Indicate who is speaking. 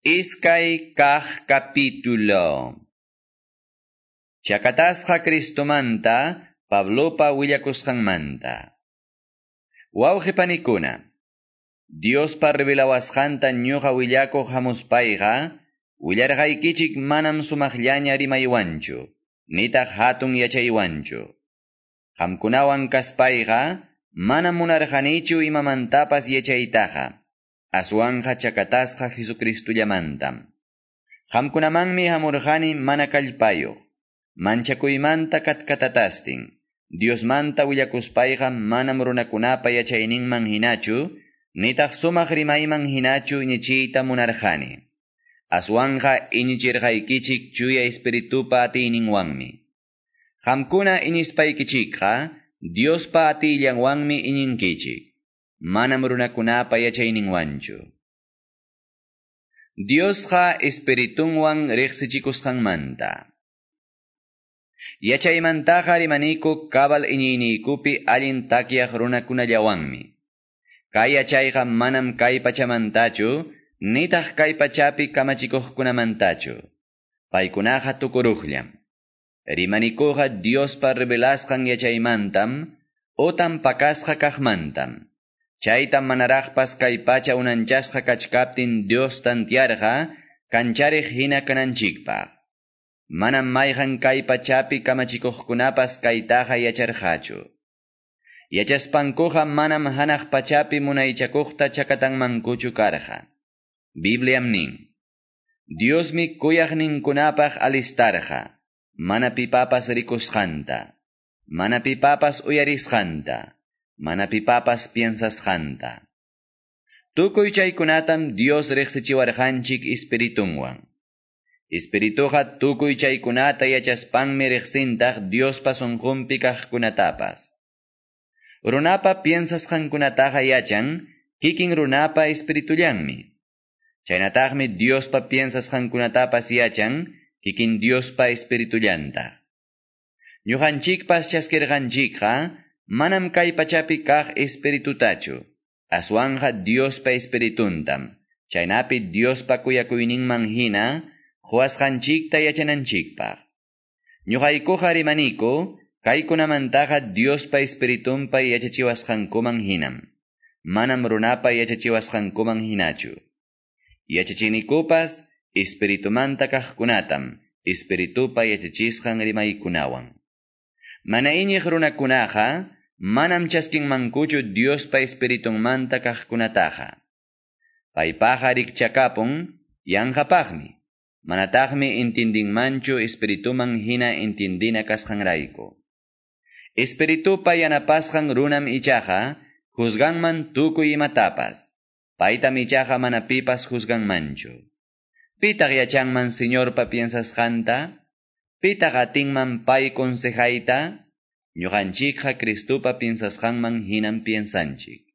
Speaker 1: Iskay kah capítulo. Chakatasqa Cristomanta, Pablopa willakusqanmanta. Wawqipanikuna. Diospa revelawasqanta ñuqa willakuq hamuspayqa, willarqaykichik manam sumaqllaña rimaywanchu, nitaq hatun yachaywanchu. Qamkunawan kaspayqa, manam munarqanichu imamantapas yachaytaqa. Aswanja chakatasqa Jesucristullamantam. Qamkunamanmi hamurqani mana kallpayuq, manchakuymanta katkatataptin, Diosmanta willakuspayqa manam runakunapa yachayninman hinachu, nitaq sumaq rimayman hinachu iñichiyta munarqani. Aswanja iñichirqaykichik chuya espiritupa atiyninwanmi. Qamkuna iñispaykichikqa, Diospa atillanwanmi iñinkichik manam runakunapa yachayninwanchu. Diosqa espiritunwan riqsichikusqanmanta. Yachaymantaqa rimaniku kabal iñiyniykupi allin takyaq runakunallawanmi. Kay yachayqa manam kay pachamantachu, nitaq kay pachapi kamachikuqkunamantachu. Paykunaqa tukuruqllam. Rimanikuqa Diospa revelasqan yachaymantam, otan pakasqa kaqmantam. Chayta manaraqpas kay pacha unanchasqa kachkaptin Dios tantiarqa kanchariq hina kananchikpaq. Manam mayqan kay pachapi kamachikuqkunapas kaytaqa yacharqachu. Yachaspankuqa manam hanaq pachapi munaychakuqta chakatanmankuchu karqa. Bibliam nin. Diosmi kuyaqninkunapaq alistarqa, mana pipapas rikusqanta, mana pipapas uyarisqanta, mana pipapas piensasqanta. Tukuy chaykunatam Dios riqsichiwarqanchik espiritunwan. Espirituqa tukuy chaykunata yachaspanmi riqsintaq Diospa sunqunpi kaqkunatapas. Runapa piensasqankunataqa yachan, kikin runapa espiritullanmi. Chaynataqmi Diospa piensasqankunatapas yachan, kikin Diospa espiritullanta. Ñuqanchikpas chaskirqanchikqa, manam kay pachapi kaq espiritutachu. Aswanja Diospa espirituntam. Chaynapi Diospa kuyakuyninman hina, huasqanchikta yachananchikpaq. Ñuqaykuqa rimaniku, kaykunamantaqa Diospa espiritunpa yachachiwasqankuman hinam. Manam runapa yachachiwasqankuman hinachu. Yachachinikupas, espiritumanta kaqkunatam, espiritupa yachachisqan rimaykunawan. Mana iñiq runakunaqa, manam chaskinmankuchu Diospa espiritunmanta kaqkunataqa. Paypaqa rikchakapun yanqapaqmi. Manataqmi intindinmanchu espirituman hina intindina kasqanrayku. Espiritupa yanapasqan runam ichaqa, juzganman tukuy imatapas. Paytam ichaqa manapipas juzganmanchu. Pitaq yachanman Señorpa piensasqanta, pitaq atinman pay consejayta, ñuqanchikqa Cristupa piensasqanman hinam piensanchik.